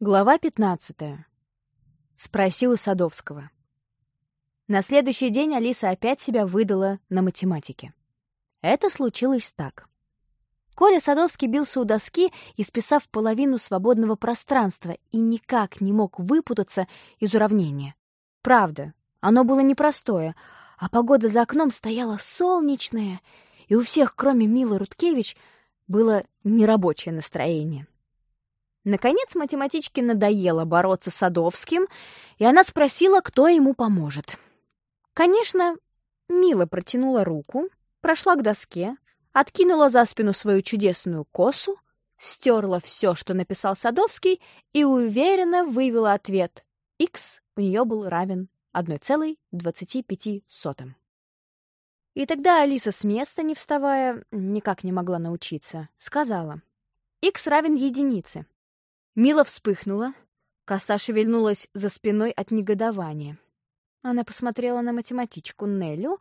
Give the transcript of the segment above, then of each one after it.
Глава 15. Спроси у Садовского. На следующий день Алиса опять себя выдала на математике. Это случилось так. Коля Садовский бился у доски, исписав половину свободного пространства и никак не мог выпутаться из уравнения. Правда, оно было непростое, а погода за окном стояла солнечная, и у всех, кроме Милы Руткевич, было нерабочее настроение. Наконец математичке надоело бороться с Садовским, и она спросила, кто ему поможет. Конечно, Мила протянула руку, прошла к доске, откинула за спину свою чудесную косу, стерла все, что написал Садовский, и уверенно вывела ответ. Х у нее был равен 1,25. И тогда Алиса с места, не вставая, никак не могла научиться, сказала. Х равен единице. Мила вспыхнула. Коса шевельнулась за спиной от негодования. Она посмотрела на математичку Нелю,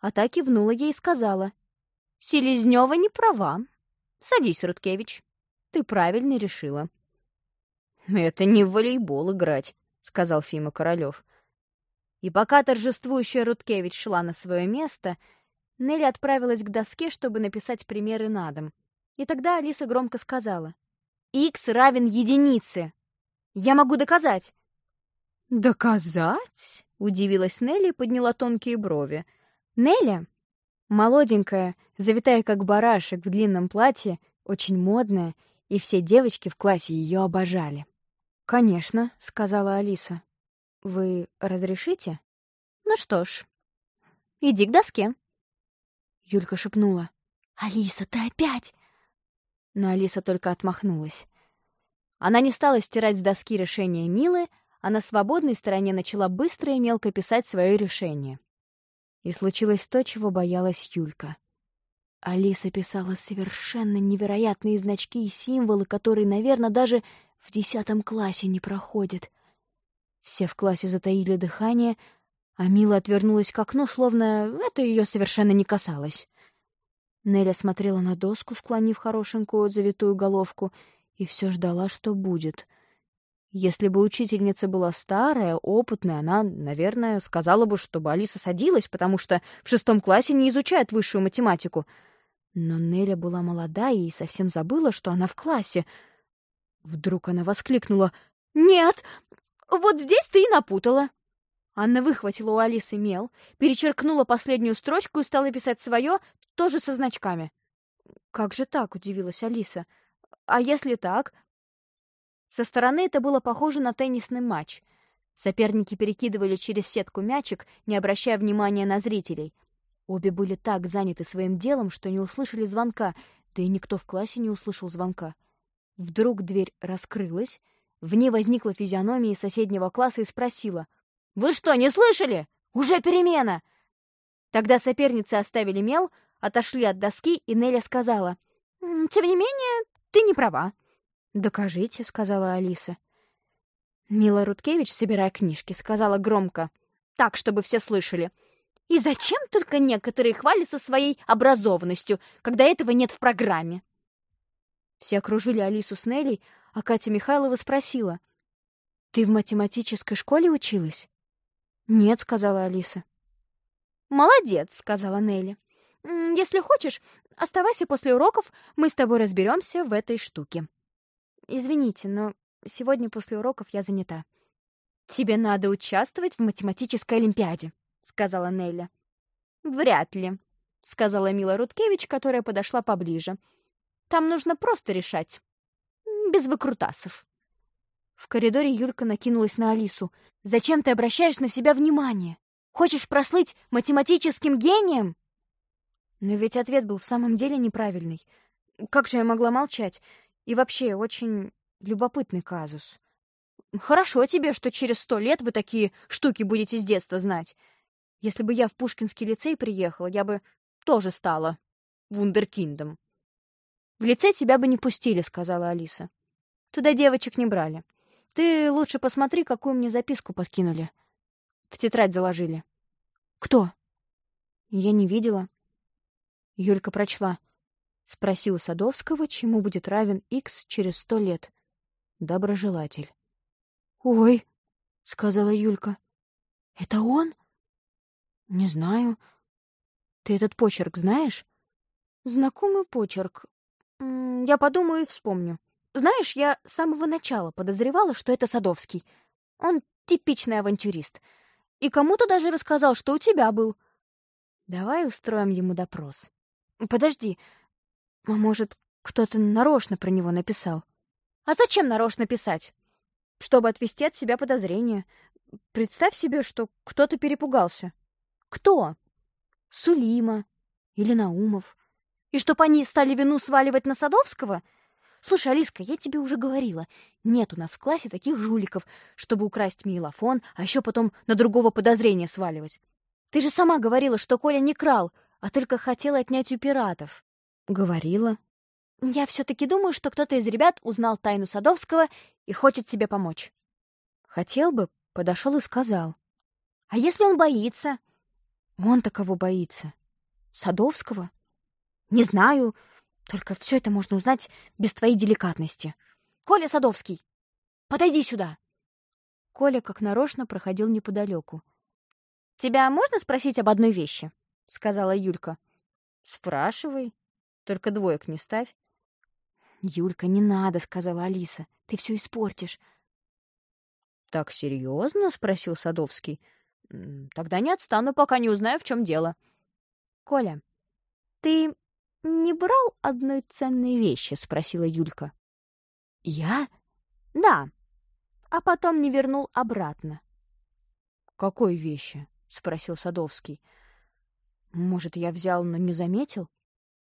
а та кивнула ей и сказала. «Селезнёва не права. Садись, Рудкевич. Ты правильно решила». «Это не в волейбол играть», — сказал Фима Королёв. И пока торжествующая Рудкевич шла на свое место, Нелли отправилась к доске, чтобы написать примеры на дом. И тогда Алиса громко сказала x равен единице. Я могу доказать». «Доказать?» — удивилась Нелли и подняла тонкие брови. Нелли, молоденькая, завитая как барашек в длинном платье, очень модная, и все девочки в классе ее обожали. «Конечно», — сказала Алиса. «Вы разрешите?» «Ну что ж, иди к доске». Юлька шепнула. «Алиса, ты опять?» Но Алиса только отмахнулась. Она не стала стирать с доски решение Милы, а на свободной стороне начала быстро и мелко писать свое решение. И случилось то, чего боялась Юлька. Алиса писала совершенно невероятные значки и символы, которые, наверное, даже в десятом классе не проходят. Все в классе затаили дыхание, а Мила отвернулась к окну, словно это ее совершенно не касалось. Неля смотрела на доску, склонив хорошенькую завитую головку, и все ждала, что будет. Если бы учительница была старая, опытная, она, наверное, сказала бы, чтобы Алиса садилась, потому что в шестом классе не изучает высшую математику. Но Неля была молодая и совсем забыла, что она в классе. Вдруг она воскликнула «Нет, вот здесь ты и напутала!» Анна выхватила у Алисы мел, перечеркнула последнюю строчку и стала писать свое, тоже со значками. «Как же так?» — удивилась Алиса. «А если так?» Со стороны это было похоже на теннисный матч. Соперники перекидывали через сетку мячик, не обращая внимания на зрителей. Обе были так заняты своим делом, что не услышали звонка, да и никто в классе не услышал звонка. Вдруг дверь раскрылась, в ней возникла физиономия соседнего класса и спросила — «Вы что, не слышали? Уже перемена!» Тогда соперницы оставили мел, отошли от доски, и Неля сказала. «Тем не менее, ты не права». «Докажите», — сказала Алиса. Мила Руткевич, собирая книжки, сказала громко, так, чтобы все слышали. «И зачем только некоторые хвалятся своей образованностью, когда этого нет в программе?» Все окружили Алису с Нелей, а Катя Михайлова спросила. «Ты в математической школе училась?» «Нет», — сказала Алиса. «Молодец», — сказала Нелли. «Если хочешь, оставайся после уроков, мы с тобой разберемся в этой штуке». «Извините, но сегодня после уроков я занята». «Тебе надо участвовать в математической олимпиаде», — сказала Нелли. «Вряд ли», — сказала Мила Руткевич, которая подошла поближе. «Там нужно просто решать. Без выкрутасов». В коридоре Юлька накинулась на Алису. «Зачем ты обращаешь на себя внимание? Хочешь прослыть математическим гением?» Но ведь ответ был в самом деле неправильный. Как же я могла молчать? И вообще, очень любопытный казус. Хорошо тебе, что через сто лет вы такие штуки будете с детства знать. Если бы я в Пушкинский лицей приехала, я бы тоже стала вундеркиндом. «В лицей тебя бы не пустили», — сказала Алиса. «Туда девочек не брали. Ты лучше посмотри, какую мне записку подкинули. В тетрадь заложили. Кто? Я не видела. Юлька прочла. Спроси у Садовского, чему будет равен x через сто лет. доброжелатель. «Ой!» — сказала Юлька. «Это он?» «Не знаю. Ты этот почерк знаешь?» «Знакомый почерк. Я подумаю и вспомню. Знаешь, я с самого начала подозревала, что это Садовский. Он типичный авантюрист. И кому-то даже рассказал, что у тебя был. Давай устроим ему допрос. Подожди. А может, кто-то нарочно про него написал? А зачем нарочно писать? Чтобы отвести от себя подозрения. Представь себе, что кто-то перепугался. Кто? Сулима или Наумов. И чтоб они стали вину сваливать на Садовского? Слушай, Алиска, я тебе уже говорила, нет у нас в классе таких жуликов, чтобы украсть мейлофон, а еще потом на другого подозрения сваливать. Ты же сама говорила, что Коля не крал, а только хотел отнять у пиратов. Говорила. Я все-таки думаю, что кто-то из ребят узнал тайну Садовского и хочет тебе помочь. Хотел бы, подошел и сказал. А если он боится? Он-то кого боится? Садовского? Не знаю, только все это можно узнать без твоей деликатности. Коля Садовский, подойди сюда. Коля как нарочно проходил неподалеку. «Тебя можно спросить об одной вещи?» — сказала Юлька. «Спрашивай. Только двоек не ставь». «Юлька, не надо», — сказала Алиса. «Ты все испортишь». «Так серьезно?» — спросил Садовский. «Тогда не отстану, пока не узнаю, в чем дело». «Коля, ты не брал одной ценной вещи?» — спросила Юлька. «Я?» «Да. А потом не вернул обратно». «Какой вещи?» — спросил Садовский. «Может, я взял, но не заметил?»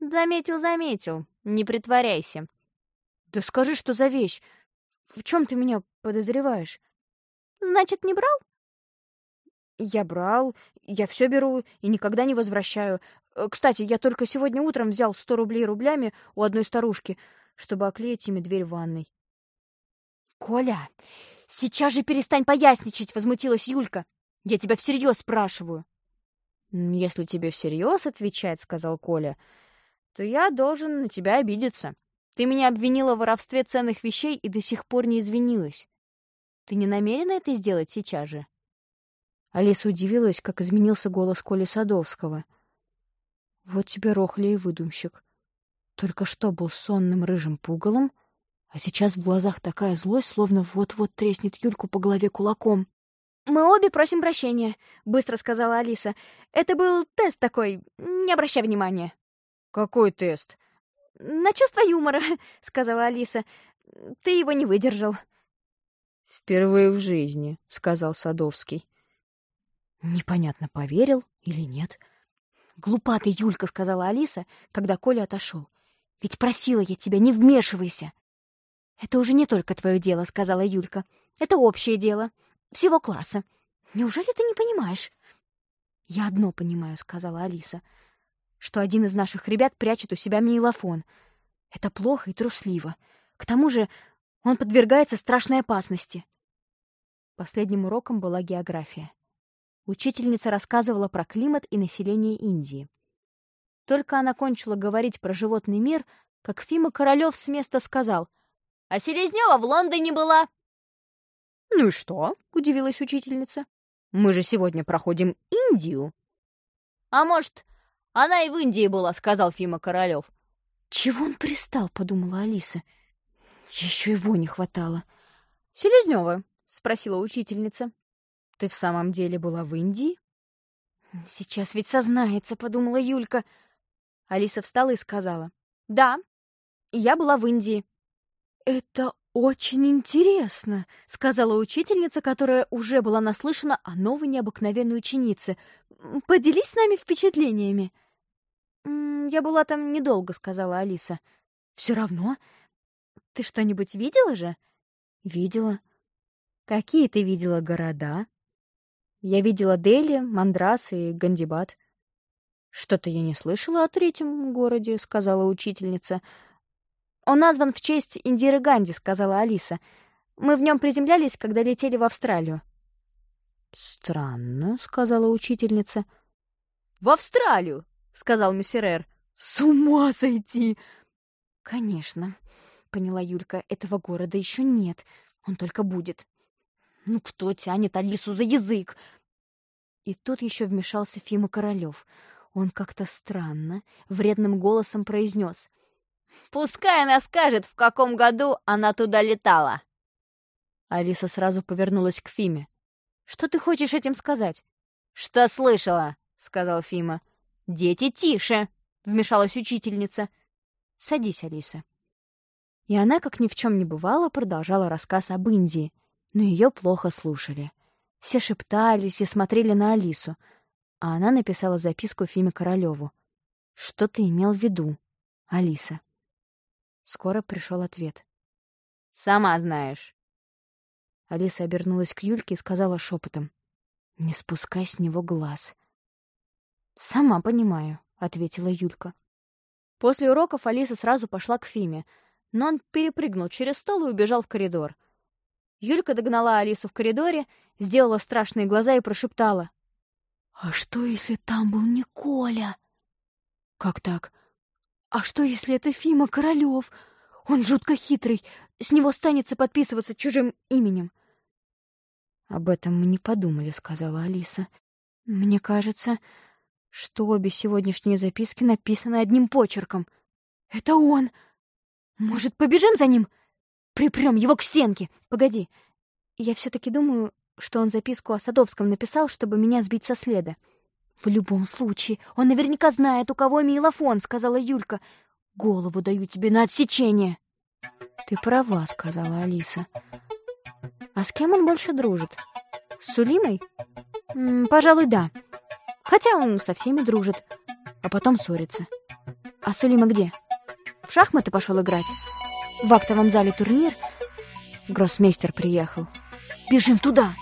«Заметил, заметил. Не притворяйся». «Да скажи, что за вещь. В чем ты меня подозреваешь?» «Значит, не брал?» «Я брал. Я все беру и никогда не возвращаю. Э, кстати, я только сегодня утром взял сто рублей рублями у одной старушки, чтобы оклеить ими дверь ванной. «Коля, сейчас же перестань поясничать!» — возмутилась Юлька. «Я тебя всерьез спрашиваю». «Если тебе всерьез отвечать, — сказал Коля, — то я должен на тебя обидеться. Ты меня обвинила в воровстве ценных вещей и до сих пор не извинилась. Ты не намерена это сделать сейчас же?» Алиса удивилась, как изменился голос Коли Садовского — вот тебе Рохли и выдумщик. Только что был сонным рыжим пугалом, а сейчас в глазах такая злость, словно вот-вот треснет Юльку по голове кулаком. «Мы обе просим прощения», — быстро сказала Алиса. «Это был тест такой, не обращай внимания». «Какой тест?» «На чувство юмора», — сказала Алиса. «Ты его не выдержал». «Впервые в жизни», — сказал Садовский. Непонятно, поверил или нет. «Глупа ты, Юлька», — сказала Алиса, когда Коля отошел. «Ведь просила я тебя, не вмешивайся». «Это уже не только твое дело», — сказала Юлька. «Это общее дело. Всего класса. Неужели ты не понимаешь?» «Я одно понимаю», — сказала Алиса, «что один из наших ребят прячет у себя мейлофон. Это плохо и трусливо. К тому же он подвергается страшной опасности». Последним уроком была география. Учительница рассказывала про климат и население Индии. Только она кончила говорить про животный мир, как Фима Королёв с места сказал, «А Селезнёва в Лондоне была». «Ну и что?» — удивилась учительница. «Мы же сегодня проходим Индию». «А может, она и в Индии была», — сказал Фима Королёв. «Чего он пристал?» — подумала Алиса. Еще его не хватало. «Селезнёва?» — спросила учительница. Ты в самом деле была в Индии? Сейчас ведь сознается, подумала Юлька. Алиса встала и сказала. Да, я была в Индии. Это очень интересно, сказала учительница, которая уже была наслышана о новой необыкновенной ученице. Поделись с нами впечатлениями. Я была там недолго, сказала Алиса. Все равно. Ты что-нибудь видела же? Видела. Какие ты видела города? Я видела Дели, Мандрас и Гандибат. Что-то я не слышала о третьем городе, сказала учительница. Он назван в честь Индиры Ганди, сказала Алиса. Мы в нем приземлялись, когда летели в Австралию. Странно, сказала учительница. В Австралию, сказал миссерер. С ума сойти! Конечно. — поняла Юлька. «Этого города еще нет. Он только будет». «Ну кто тянет Алису за язык?» И тут еще вмешался Фима Королев. Он как-то странно, вредным голосом произнес. «Пускай она скажет, в каком году она туда летала!» Алиса сразу повернулась к Фиме. «Что ты хочешь этим сказать?» «Что слышала?» — сказал Фима. «Дети, тише!» — вмешалась учительница. «Садись, Алиса». И она, как ни в чем не бывало, продолжала рассказ об Индии, но ее плохо слушали. Все шептались и смотрели на Алису, а она написала записку Фиме Королеву. «Что ты имел в виду, Алиса?» Скоро пришел ответ. «Сама знаешь». Алиса обернулась к Юльке и сказала шепотом. «Не спускай с него глаз». «Сама понимаю», — ответила Юлька. После уроков Алиса сразу пошла к Фиме, но он перепрыгнул через стол и убежал в коридор. Юлька догнала Алису в коридоре, сделала страшные глаза и прошептала. «А что, если там был не Коля?» «Как так? А что, если это Фима Королёв? Он жутко хитрый, с него станется подписываться чужим именем». «Об этом мы не подумали», — сказала Алиса. «Мне кажется, что обе сегодняшние записки написаны одним почерком. Это он! Может, побежим за ним? Припрем его к стенке! Погоди, я все-таки думаю, что он записку о Садовском написал, чтобы меня сбить со следа. В любом случае, он наверняка знает, у кого Милофон, сказала Юлька. Голову даю тебе на отсечение. Ты права, сказала Алиса. А с кем он больше дружит? С Сулимой? М -м, пожалуй, да. Хотя он со всеми дружит, а потом ссорится. А Сулима где? В шахматы пошел играть. В актовом зале турнир. Гроссмейстер приехал. Бежим туда!»